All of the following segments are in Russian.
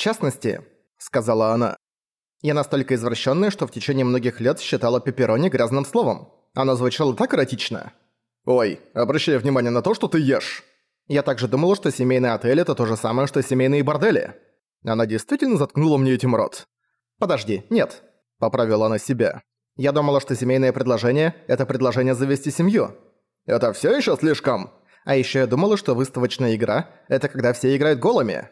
частности, сказала она, я настолько извращенная, что в течение многих лет считала пепперони грязным словом. Оно звучало так эротично. Ой, обращай внимание на то, что ты ешь. Я также думала, что семейный отель – это то же самое, что семейные бордели. Она действительно заткнула мне этим рот. «Подожди, нет», – поправила она себя. «Я думала, что семейное предложение – это предложение завести семью». «Это всё ещё слишком?» А ещё я думала, что выставочная игра – это когда все играют голыми.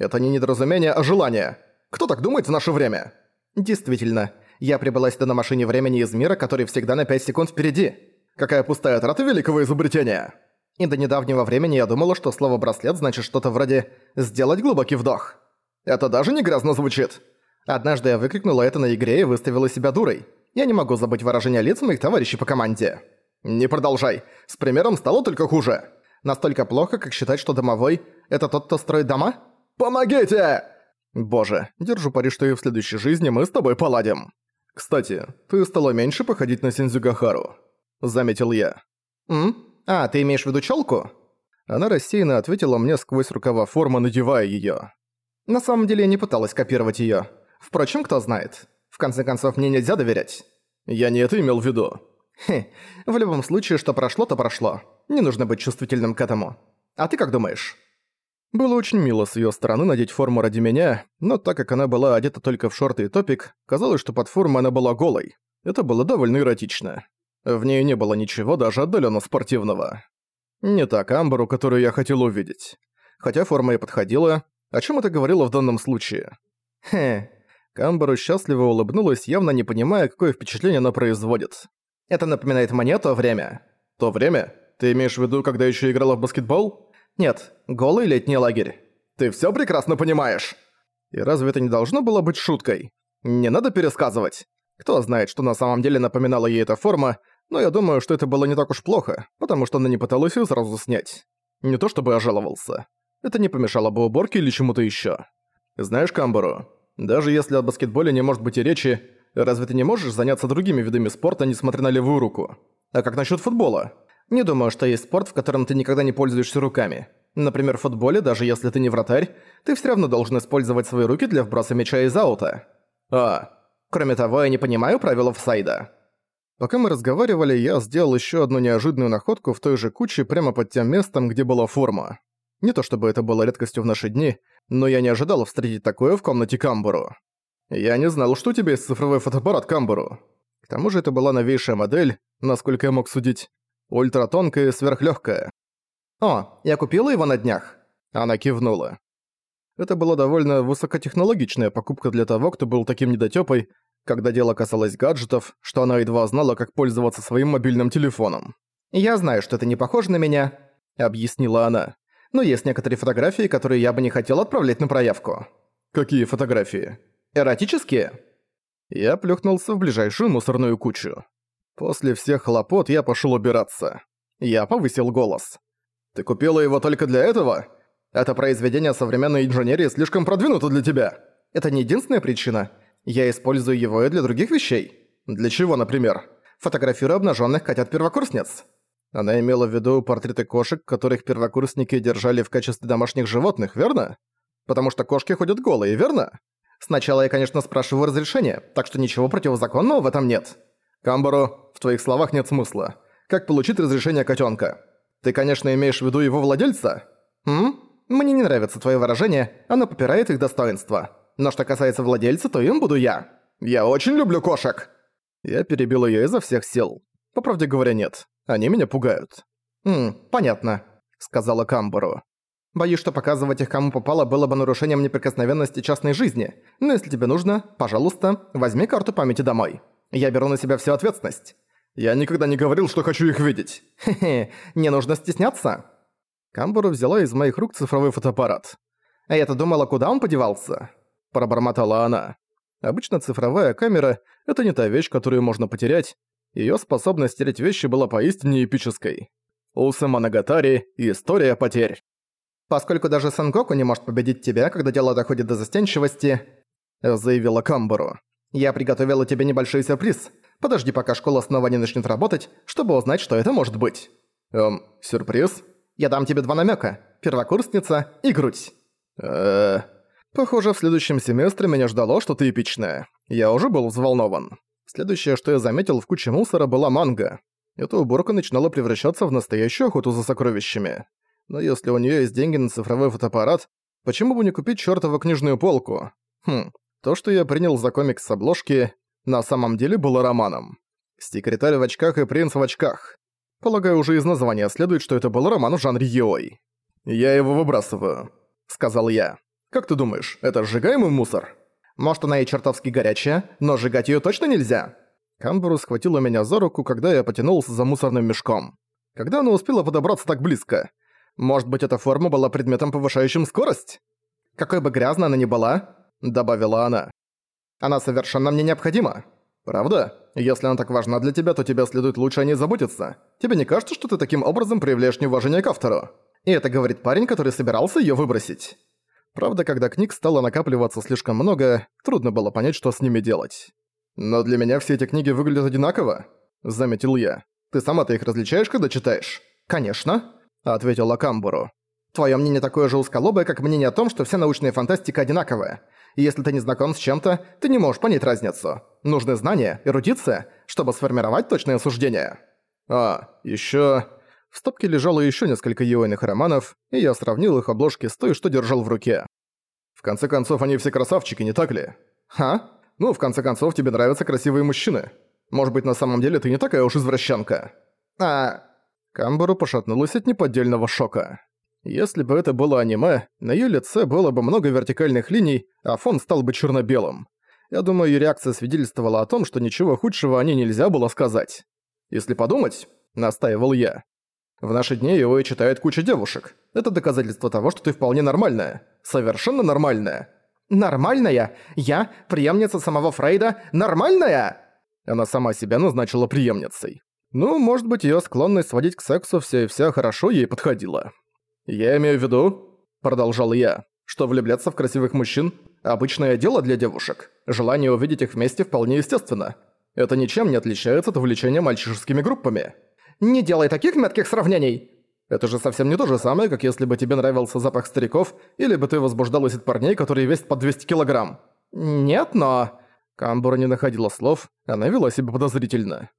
Это не недоразумение, а желание. Кто так думает в наше время? Действительно, я прибыла сюда на машине времени из мира, который всегда на 5 секунд впереди. Какая пустая трата великого изобретения. И до недавнего времени я думала, что слово «браслет» значит что-то вроде «сделать глубокий вдох». Это даже не грязно звучит. Однажды я выкрикнула это на игре и выставила себя дурой. Я не могу забыть выражение лиц моих товарищей по команде. Не продолжай. С примером стало только хуже. Настолько плохо, как считать, что домовой – это тот, кто строит дома? Помогите! Боже, держу пари, что и в следующей жизни мы с тобой поладим. Кстати, ты стала меньше походить на Синдзюгахару. Заметил я. М? «А, ты имеешь в виду чёлку?» Она рассеянно ответила мне сквозь рукава формы, надевая её. На самом деле я не пыталась копировать её. Впрочем, кто знает. В конце концов, мне нельзя доверять. Я не это имел в виду. Хе, в любом случае, что прошло, то прошло. Не нужно быть чувствительным к этому. А ты как думаешь? Было очень мило с её стороны надеть форму ради меня, но так как она была одета только в шорты и топик, казалось, что под формой она была голой. Это было довольно эротично. В ней не было ничего даже отдаленно спортивного. Не так Амберу, которую я хотел увидеть. Хотя форма и подходила, о чем это говорило в данном случае? Хе. Камберу счастливо улыбнулась, явно не понимая, какое впечатление она производит. Это напоминает мне то время. То время? Ты имеешь в виду, когда еще играла в баскетбол? Нет, голый летний лагерь. Ты все прекрасно понимаешь. И разве это не должно было быть шуткой? Не надо пересказывать. Кто знает, что на самом деле напоминала ей эта форма, но я думаю, что это было не так уж плохо, потому что она не пыталась её сразу снять. Не то чтобы я жаловался. Это не помешало бы уборке или чему-то ещё. Знаешь, Камбару, даже если о баскетболе не может быть и речи, разве ты не можешь заняться другими видами спорта, несмотря на левую руку? А как насчёт футбола? Не думаю, что есть спорт, в котором ты никогда не пользуешься руками. Например, в футболе, даже если ты не вратарь, ты всё равно должен использовать свои руки для вброса мяча из аута. А, кроме того, я не понимаю правил офсайда. Пока мы разговаривали, я сделал еще одну неожиданную находку в той же куче прямо под тем местом, где была форма. Не то чтобы это было редкостью в наши дни, но я не ожидал встретить такое в комнате Камбуру. Я не знал, что у тебя есть цифровой фотоаппарат Камбуру. К тому же это была новейшая модель, насколько я мог судить, ультратонкая и сверхлёгкая. «О, я купила его на днях». Она кивнула. Это была довольно высокотехнологичная покупка для того, кто был таким недотёпой, когда дело касалось гаджетов, что она едва знала, как пользоваться своим мобильным телефоном. «Я знаю, что это не похоже на меня», — объяснила она. «Но есть некоторые фотографии, которые я бы не хотел отправлять на проявку». «Какие фотографии?» «Эротические?» Я плюхнулся в ближайшую мусорную кучу. После всех хлопот я пошел убираться. Я повысил голос. «Ты купила его только для этого? Это произведение современной инженерии слишком продвинуто для тебя». «Это не единственная причина. Я использую его и для других вещей. Для чего, например? Фотографирую обнаженных котят-первокурсниц. Она имела в виду портреты кошек, которых первокурсники держали в качестве домашних животных, верно? Потому что кошки ходят голые, верно? Сначала я, конечно, спрашиваю разрешения, так что ничего противозаконного в этом нет. Камбару, в твоих словах нет смысла. Как получить разрешение котенка? Ты, конечно, имеешь в виду его владельца? М? Мне не нравится твое выражение, оно попирает их достоинство. Но что касается владельца, то им буду я. Я очень люблю кошек!» Я перебил её изо всех сил. По правде говоря, нет. Они меня пугают. «Ммм, понятно», — сказала Камбару. «Боюсь, что показывать их кому попало было бы нарушением неприкосновенности частной жизни. Но если тебе нужно, пожалуйста, возьми карту памяти домой. Я беру на себя всю ответственность». «Я никогда не говорил, что хочу их видеть». «Хе-хе, не нужно стесняться». Камбару взяла из моих рук цифровой фотоаппарат. А я-то думала, куда он подевался пробормотала она. Обычно цифровая камера — это не та вещь, которую можно потерять. Её способность стереть вещи была поистине эпической. Усы Манагатари — история потерь. «Поскольку даже Сангоку не может победить тебя, когда дело доходит до застенчивости», — заявила Камбару. «Я приготовила тебе небольшой сюрприз. Подожди, пока школа снова не начнет работать, чтобы узнать, что это может быть». «Эм, сюрприз?» «Я дам тебе два намёка. Первокурсница и грудь». «Эээ...» Похоже, в следующем семестре меня ждало что-то эпичное. Я уже был взволнован. Следующее, что я заметил в куче мусора, была манга. Эта уборка начинала превращаться в настоящую охоту за сокровищами. Но если у нее есть деньги на цифровой фотоаппарат, почему бы не купить чёртову книжную полку? Хм, то, что я принял за комикс с обложки, на самом деле было романом. Секретарь в очках и принц в очках. Полагаю, уже из названия следует, что это был роман в жанре Йой. «Я его выбрасываю», — сказал я. «Как ты думаешь, это сжигаемый мусор?» «Может, она и чертовски горячая, но сжигать её точно нельзя?» Камбру схватила меня за руку, когда я потянулся за мусорным мешком. Когда она успела подобраться так близко? Может быть, эта форма была предметом, повышающим скорость? «Какой бы грязной она ни была», — добавила она. «Она совершенно мне необходима. Правда? Если она так важна для тебя, то тебе следует лучше о ней заботиться. Тебе не кажется, что ты таким образом проявляешь неуважение к автору? И это говорит парень, который собирался её выбросить. Правда, когда книг стало накапливаться слишком много, трудно было понять, что с ними делать. «Но для меня все эти книги выглядят одинаково», — заметил я. «Ты сама-то их различаешь, когда читаешь?» «Конечно», — ответила Камбуру. «Твоё мнение такое же узколобое, как мнение о том, что вся научная фантастика одинаковая. Если ты не знаком с чем-то, ты не можешь понять разницу. Нужны знания, эрудиция, чтобы сформировать точное суждение. А, ещё... В стопке лежало ещё несколько юэйных романов, и я сравнил их обложки с той, что держал в руке. В конце концов, они все красавчики, не так ли? Ха? Ну, в конце концов, тебе нравятся красивые мужчины. Может быть, на самом деле ты не такая уж извращенка. А... Камбару пошатнулась от неподдельного шока. Если бы это было аниме, на её лице было бы много вертикальных линий, а фон стал бы черно-белым. Я думаю, её реакция свидетельствовала о том, что ничего худшего о ней нельзя было сказать. Если подумать, настаивал я. В наши дни его и читает куча девушек. Это доказательство того, что ты вполне нормальная. Совершенно нормальная. Нормальная? Я, преемница самого Фрейда, нормальная? Она сама себя назначила преемницей. Ну, может быть, её склонность сводить к сексу все и вся хорошо ей подходила. «Я имею в виду», — продолжал я, «что влюбляться в красивых мужчин — обычное дело для девушек. Желание увидеть их вместе вполне естественно. Это ничем не отличается от увлечения мальчишескими группами». «Не делай таких метких сравнений!» Это же совсем не то же самое, как если бы тебе нравился запах стариков, или бы ты возбуждалась от парней, которые весят по 200 килограмм. Нет, но... Камбура не находила слов, она вела себя подозрительно.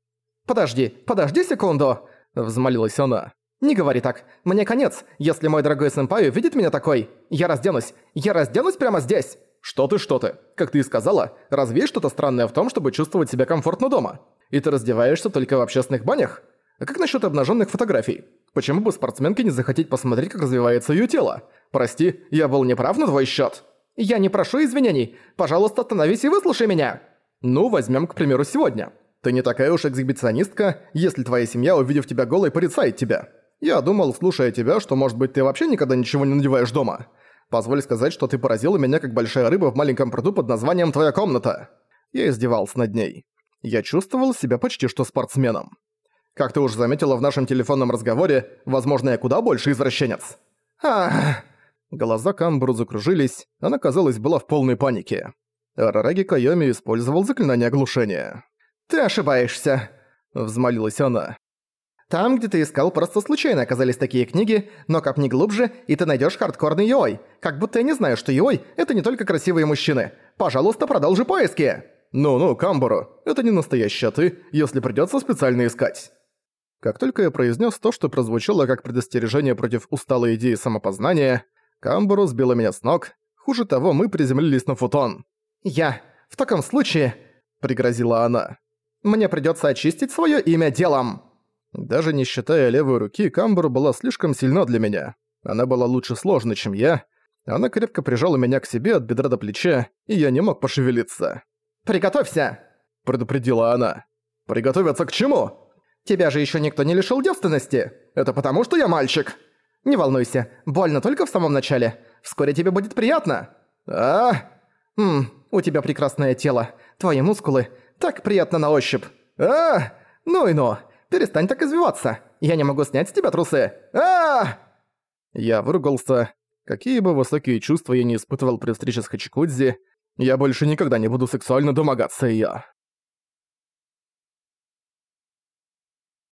«Подожди, подожди секунду!» – взмолилась она. «Не говори так. Мне конец, если мой дорогой сэмпай увидит меня такой. Я разденусь. Я разденусь прямо здесь!» «Что ты, что ты? Как ты и сказала, разве что-то странное в том, чтобы чувствовать себя комфортно дома? И ты раздеваешься только в общественных банях? А как насчет обнаженных фотографий? Почему бы спортсменке не захотеть посмотреть, как развивается ее тело? Прости, я был неправ на твой счет. Я не прошу извинений. Пожалуйста, остановись и выслушай меня. Ну, возьмем, к примеру, сегодня. Ты не такая уж эксгибиционистка, если твоя семья, увидев тебя голой, порицает тебя. Я думал, слушая тебя, что, может быть, ты вообще никогда ничего не надеваешь дома. Позволь сказать, что ты поразила меня как большая рыба в маленьком пруду под названием «Твоя комната». Я издевался над ней. Я чувствовал себя почти что спортсменом. Как ты уже заметила в нашем телефонном разговоре, возможно, я куда больше извращенец. Ах! Глаза Камбру закружились, она, казалось, была в полной панике. Рараги Кайоми использовал заклинание оглушения. «Ты ошибаешься», — взмолилась она. Там, где ты искал, просто случайно оказались такие книги, но копни глубже, и ты найдешь хардкорный йой. Как будто я не знаю, что йой — это не только красивые мужчины. Пожалуйста, продолжи поиски!» «Ну-ну, Камбору, это не настоящий а ты, если придётся специально искать». Как только я произнес то, что прозвучало как предостережение против усталой идеи самопознания, Камбору сбила меня с ног. Хуже того, мы приземлились на футон. «Я... В таком случае...» — пригрозила она. «Мне придётся очистить своё имя делом!» Даже не считая левой руки, Камбер была слишком сильна для меня. Она была лучше сложной, чем я. Она крепко прижала меня к себе от бедра до плеча, и я не мог пошевелиться. «Приготовься!» – предупредила она. «Приготовиться к чему?» «Тебя же еще никто не лишил девственности! Это потому, что я мальчик!» «Не волнуйся, больно только в самом начале. Вскоре тебе будет приятно!» «А? Ммм, у тебя прекрасное тело. Твои мускулы. Так приятно на ощупь. А? Ну и ну!» Перестань так извиваться! Я не могу снять с тебя трусы! а Я выругался. Какие бы высокие чувства я не испытывал при встрече с Хачикудзи, я больше никогда не буду сексуально домогаться её.